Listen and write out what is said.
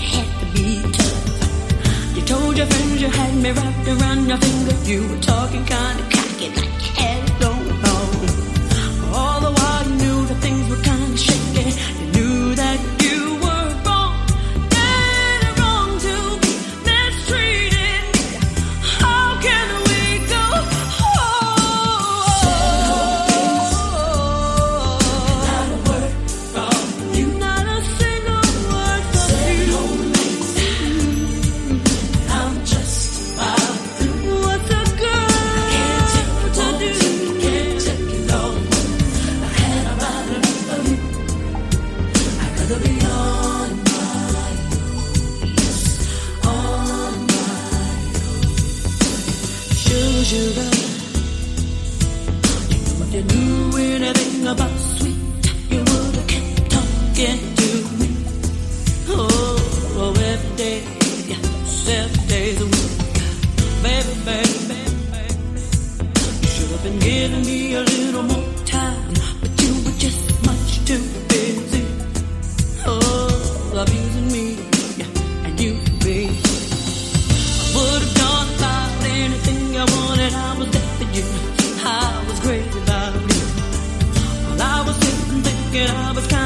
it had to be tough. You told your friends you had me wrapped around your finger. You were talking kind of cocky like you had you great about you. While I was sitting thinking I was kind